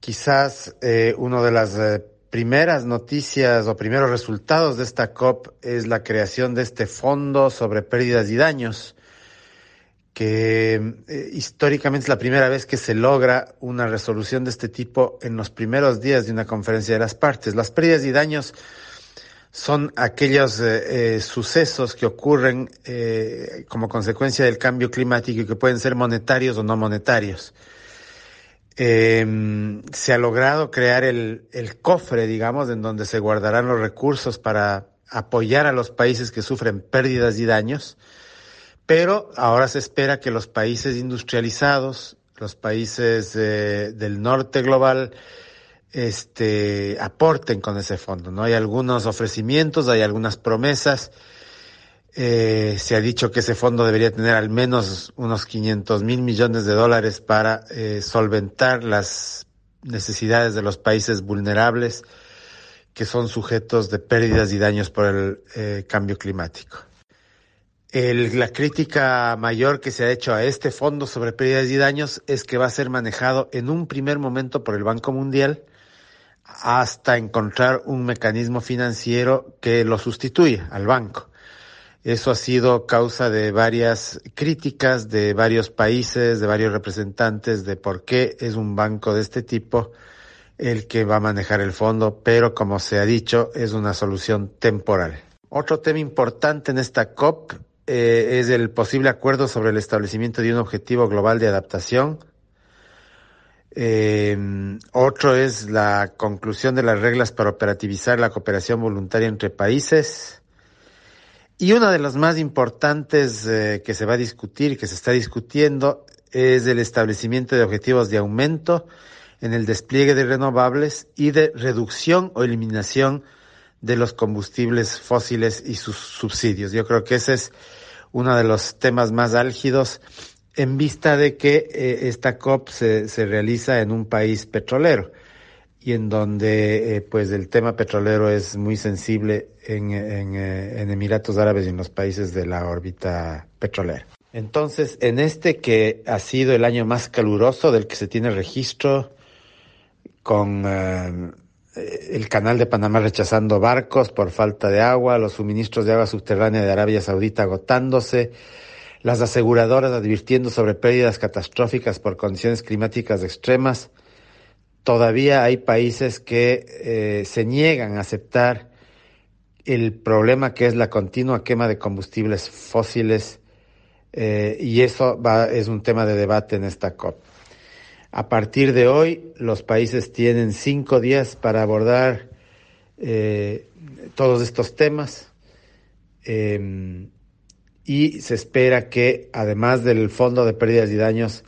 Quizás eh, una de las eh, primeras noticias o primeros resultados de esta COP es la creación de este fondo sobre pérdidas y daños, que eh, históricamente es la primera vez que se logra una resolución de este tipo en los primeros días de una conferencia de las partes. Las pérdidas y daños son aquellos eh, eh, sucesos que ocurren eh, como consecuencia del cambio climático y que pueden ser monetarios o no monetarios. Eh, se ha logrado crear el, el, cofre, digamos, en donde se guardarán los recursos para apoyar a los países que sufren pérdidas y daños, pero ahora se espera que los países industrializados, los países del norte global, este, aporten con ese fondo. ¿no? Hay algunos ofrecimientos, hay algunas promesas. Eh, se ha dicho que ese fondo debería tener al menos unos 500 mil millones de dólares para eh, solventar las necesidades de los países vulnerables que son sujetos de pérdidas y daños por el eh, cambio climático. La crítica mayor que se ha hecho a este fondo sobre pérdidas y daños es que va a ser manejado en un primer momento por el Banco Mundial, hasta encontrar un mecanismo financiero que lo sustituya al banco. Eso ha sido causa de varias críticas de varios países, de varios representantes de por qué es un banco de este tipo el que va a manejar el fondo, pero como se ha dicho, es una solución temporal. Otro tema importante en esta COP eh, es el posible acuerdo sobre el establecimiento de un objetivo global de adaptación eh, otro es la conclusión de las reglas para operativizar la cooperación voluntaria entre países. Y una de las más importantes eh, que se va a discutir que se está discutiendo es el establecimiento de objetivos de aumento en el despliegue de renovables y de reducción o eliminación de los combustibles fósiles y sus subsidios. Yo creo que ese es uno de los temas más álgidos en vista de que eh, esta COP se, se, realiza en un país petrolero. y en donde eh, pues el tema petrolero es muy sensible en, eh, en, Emiratos Árabes y en los países de la órbita petrolera. Entonces, en este que ha sido el año más caluroso del que se tiene registro, con el canal de Panamá rechazando barcos por falta de agua, los suministros de agua subterránea de Arabia Saudita agotándose, las aseguradoras advirtiendo sobre pérdidas catastróficas por condiciones climáticas extremas, todavía hay países que eh, se niegan a aceptar el problema que es la continua quema de combustibles fósiles eh, y eso es un tema de debate en esta COP. A partir de hoy, los países tienen cinco días para abordar eh, todos estos temas em, y se espera que, además del Fondo de Pérdidas y Daños,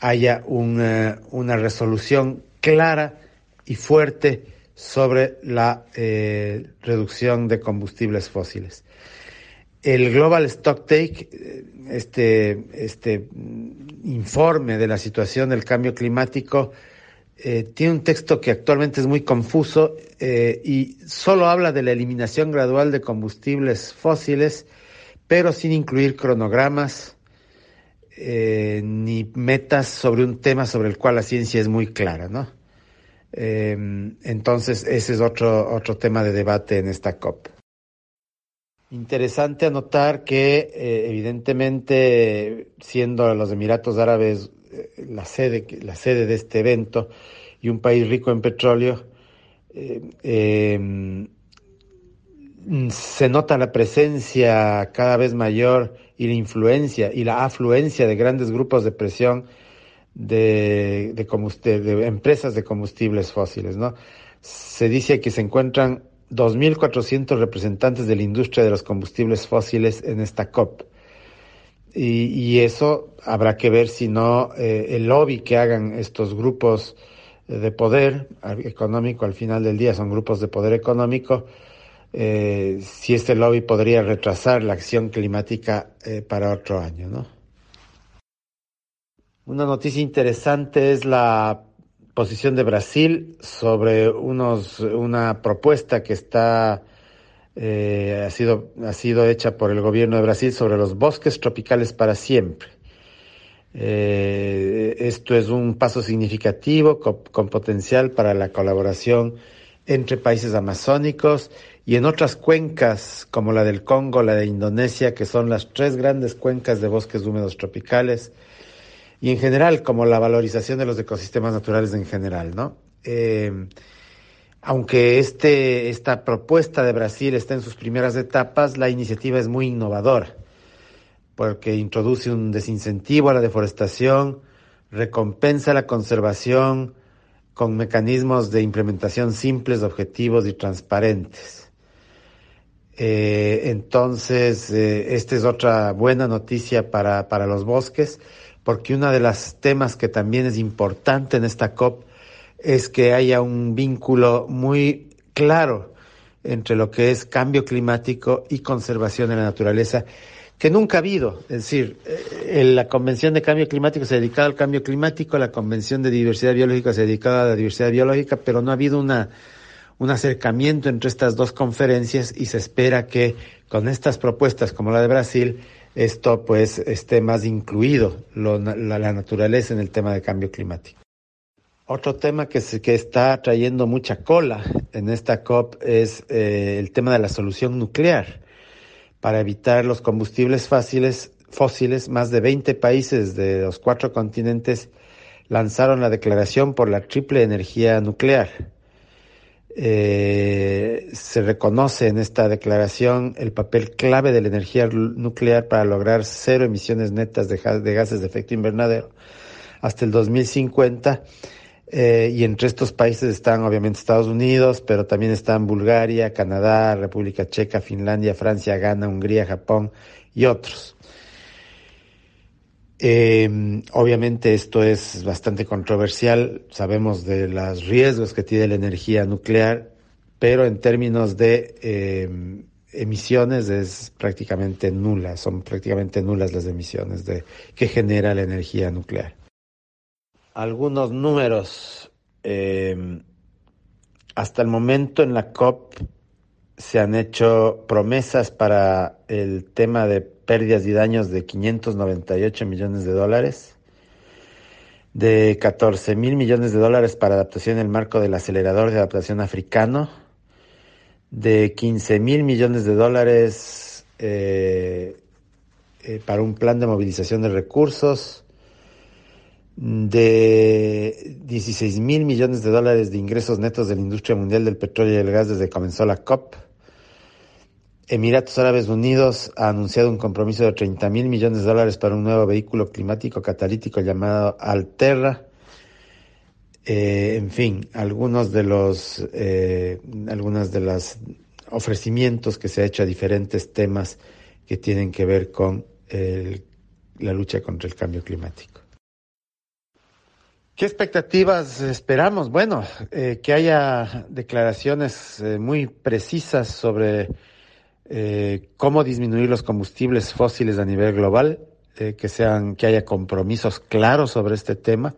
haya una, una resolución clara y fuerte sobre la eh, reducción de combustibles fósiles. El Global Stocktake, eh, este, este informe de la situación del cambio climático, eh, tiene un texto que actualmente es muy confuso y solo habla de la eliminación gradual de combustibles fósiles, pero sin incluir cronogramas, eh, ni metas sobre un tema sobre el cual la ciencia es muy clara, ¿no? Eh, entonces, ese es otro, otro tema de debate en esta COP. Interesante anotar que, eh, evidentemente, siendo los Emiratos Árabes la, sede, la sede de este evento y un país rico en petróleo, se nota la presencia cada vez mayor y la influencia y la afluencia de grandes grupos de presión de, de, empresas de combustibles fósiles, ¿no? Se dice que se encuentran 2.400 representantes de la industria de los combustibles fósiles en esta COP. Y, eso habrá que ver si no eh, el lobby que hagan estos grupos de poder económico al final del día son grupos de poder económico eh, si este lobby podría retrasar la acción climática eh, para otro año, ¿no? Una noticia interesante es la posición de Brasil sobre unos, una propuesta que está eh, ha sido ha sido hecha por el gobierno de Brasil sobre los bosques tropicales para siempre. esto es un paso significativo con potencial para la colaboración entre países amazónicos y en otras cuencas como la del Congo, la de Indonesia, que son las tres grandes cuencas de bosques húmedos tropicales, y en general como la valorización de los ecosistemas naturales en general, ¿no? Eh, aunque este, esta propuesta de Brasil está en sus primeras etapas, la iniciativa es muy innovadora, porque introduce un desincentivo a la deforestación, recompensa la conservación con mecanismos de implementación simples, objetivos y transparentes. Eh, entonces, eh, esta es otra buena noticia para, para los bosques, porque uno de los temas que también es importante en esta COP es que haya un vínculo muy claro entre lo que es cambio climático y conservación de la naturaleza, que nunca ha habido. Es decir, eh, la Convención de Cambio Climático se ha dedicado al cambio climático, la Convención de Diversidad Biológica se ha dedicado a la diversidad biológica, pero no ha habido una un acercamiento entre estas dos conferencias y se espera que con estas propuestas como la de Brasil, esto pues esté más incluido la, naturaleza en el tema de cambio climático. Otro tema que, se, que está trayendo mucha cola en esta COP es eh, el tema de la solución nuclear. Para evitar los combustibles fáciles, fósiles, más de 20 países de los cuatro continentes lanzaron la declaración por la triple energía nuclear eh, se reconoce en esta declaración el papel clave de la energía nuclear para lograr cero emisiones netas de, gases de efecto invernadero hasta el 2050. Eh, y entre estos países están obviamente Estados Unidos, pero también están Bulgaria, Canadá, República Checa, Finlandia, Francia, Ghana, Hungría, Japón y otros. Eh, obviamente esto es bastante controversial, sabemos de los riesgos que tiene la energía nuclear, pero en términos de eh, emisiones es prácticamente nula, son prácticamente nulas las emisiones de, que genera la energía nuclear. Algunos números. Eh, hasta el momento en la COP se han hecho promesas para el tema de pérdidas y daños de 598 millones de dólares, de 14 mil millones de dólares para adaptación en el marco del acelerador de adaptación africano, de 15 mil millones de dólares eh, eh, para un plan de movilización de recursos, de 16 mil millones de dólares de ingresos netos de la industria mundial del petróleo y el gas desde que comenzó la COP, Emiratos Árabes Unidos ha anunciado un compromiso de 30 mil millones de dólares para un nuevo vehículo climático catalítico llamado Alterra. Eh, en fin, algunos de los, eh, de los ofrecimientos que se ha hecho a diferentes temas que tienen que ver con la lucha contra el cambio climático. ¿Qué expectativas esperamos? Bueno, eh, que haya declaraciones muy precisas sobre eh, cómo disminuir los combustibles fósiles a nivel global, eh, que sean, que haya compromisos claros sobre este tema,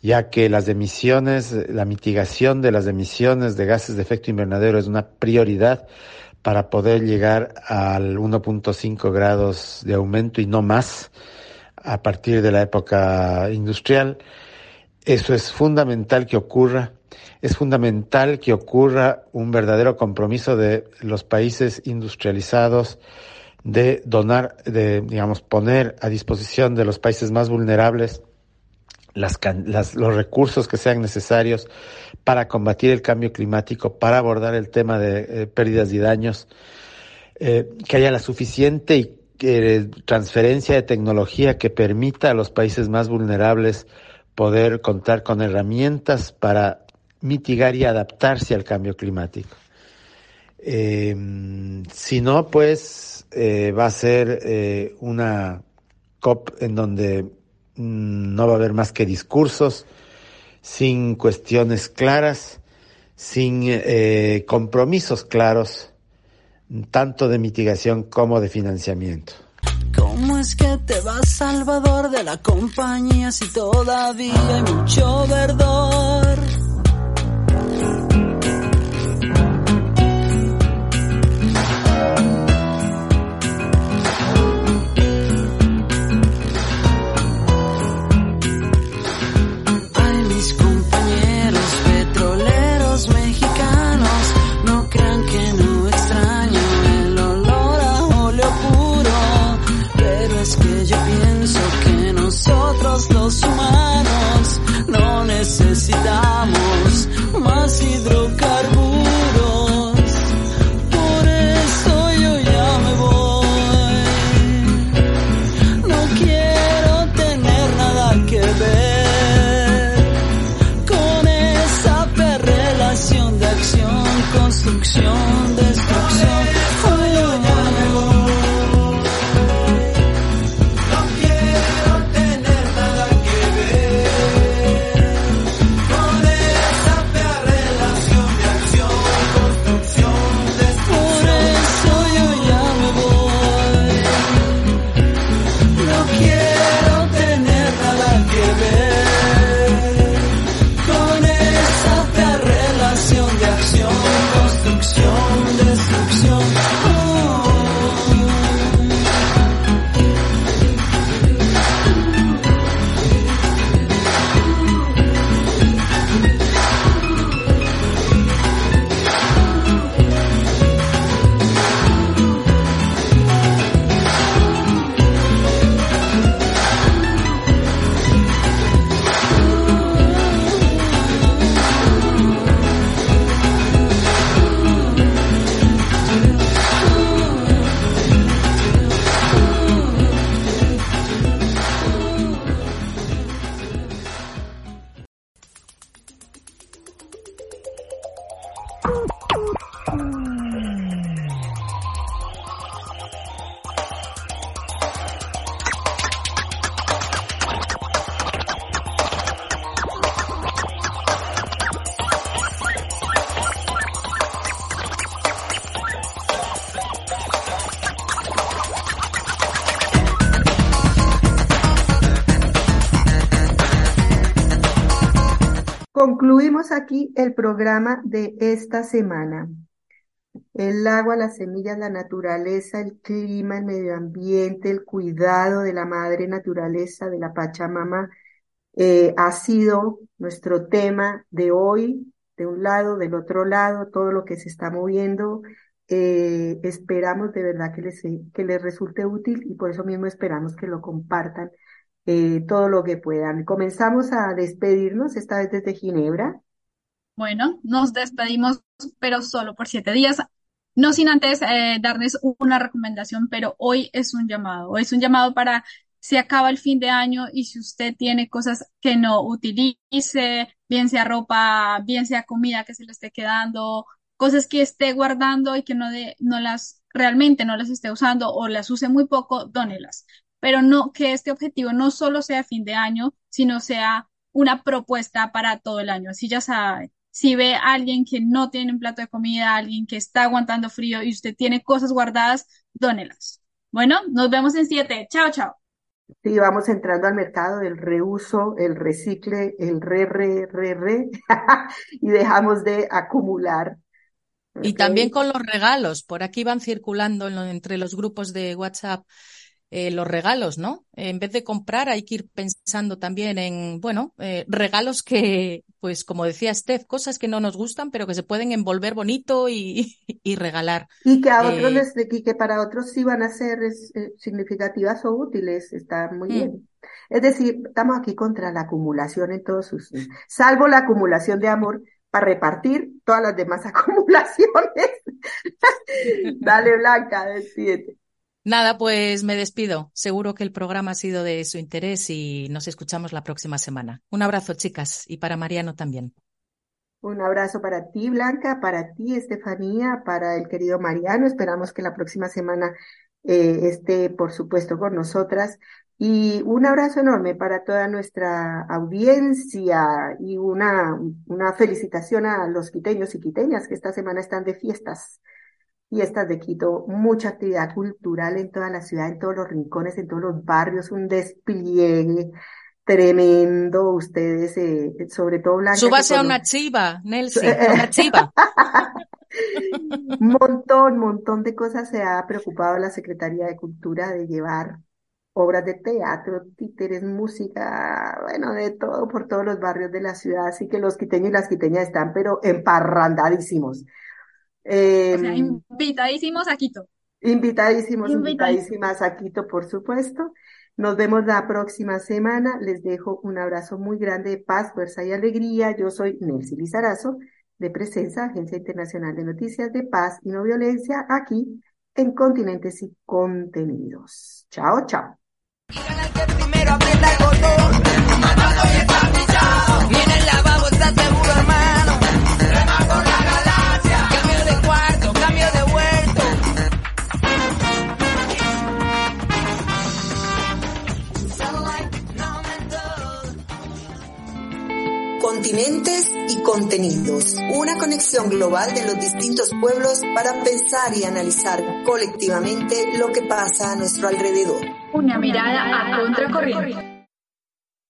ya que las emisiones, la mitigación de las emisiones de gases de efecto invernadero es una prioridad para poder llegar al 1.5 grados de aumento y no más a partir de la época industrial. Eso es fundamental que ocurra es fundamental que ocurra un verdadero compromiso de los países industrializados de donar, de, digamos, poner a disposición de los países más vulnerables los recursos que sean necesarios para combatir el cambio climático, para abordar el tema de eh, pérdidas y daños, eh, que haya la suficiente eh, transferencia de tecnología que permita a los países más vulnerables poder contar con herramientas para mitigar y adaptarse al cambio climático. Eh, si no, pues eh, va a ser eh, una COP en donde mm, no va a haber más que discursos, sin cuestiones claras, sin compromisos claros, tanto de mitigación como de financiamiento. ¿Cómo es que te vas, Salvador, de la compañía si todavía hay mucho verdor? Programa de esta semana. El agua, las semillas, la naturaleza, el clima, el medio ambiente, el cuidado de la madre naturaleza, de la Pachamama, eh, ha sido nuestro tema de hoy, de un lado, del otro lado, todo lo que se está moviendo. Eh, esperamos de verdad que les, que les resulte útil y por eso mismo esperamos que lo compartan eh, todo lo que puedan. Comenzamos a despedirnos, esta vez desde Ginebra. Bueno, nos despedimos, pero solo por siete días. No sin antes eh, darles una recomendación, pero hoy es un llamado. Hoy es un llamado para se acaba el fin de año y si usted tiene cosas que no utilice, bien sea ropa, bien sea comida que se le esté quedando, cosas que esté guardando y que no, de, no las realmente no las esté usando o las use muy poco, dónelas. Pero no que este objetivo no solo sea fin de año, sino sea una propuesta para todo el año. Así ya sabe, si ve a alguien que no tiene un plato de comida, alguien que está aguantando frío y usted tiene cosas guardadas, dónelas. Bueno, nos vemos en siete. Chao, chao. Sí, vamos entrando al mercado del reuso, el recicle, el re, re, re, re, y dejamos de acumular. Y también con los regalos, por aquí van circulando entre los grupos de WhatsApp eh, los regalos, ¿no? En vez de comprar hay que ir pensando también en, bueno, eh, regalos que, pues como decía Steph, cosas que no nos gustan, pero que se pueden envolver bonito y, y regalar. Y que a otros eh, y que para otros sí van a ser significativas o útiles, está muy mm. bien. Es decir, estamos aquí contra la acumulación en todos sus, salvo la acumulación de amor para repartir todas las demás acumulaciones. Dale, Blanca, despídete. Nada, pues me despido. Seguro que el programa ha sido de su interés y nos escuchamos la próxima semana. Un abrazo, chicas, y para Mariano también. Un abrazo para ti, Blanca, para ti, Estefanía, para el querido Mariano. Esperamos que la próxima semana eh, esté, por supuesto, con nosotras. Y un abrazo enorme para toda nuestra audiencia y una, una felicitación a los quiteños y quiteñas que esta semana están de fiestas fiestas de Quito, mucha actividad cultural en toda la ciudad, en todos los rincones, en todos los barrios, un despliegue tremendo. Ustedes, eh, sobre todo Blanca. Súbase a una chiva, Nelson, una chiva. montón, montón de cosas se ha preocupado la Secretaría de Cultura de llevar obras de teatro, títeres, música, bueno, de todo por todos los barrios de la ciudad, así que los quiteños y las quiteñas están pero emparrandadísimos. Em, invitadísimos a Quito. Invitadísimos, invitadísimas a Quito, por supuesto. Nos vemos la próxima semana. Les dejo un abrazo muy grande de paz, fuerza y alegría. Yo soy Nelcy Lizarazo, de Presencia, Agencia Internacional de Noticias de Paz y No Violencia, aquí en Continentes y Contenidos. Chao, chao. Continentes y contenidos. Una conexión global de los distintos pueblos para pensar y analizar colectivamente lo que pasa a nuestro alrededor. Una mirada a contracorriente.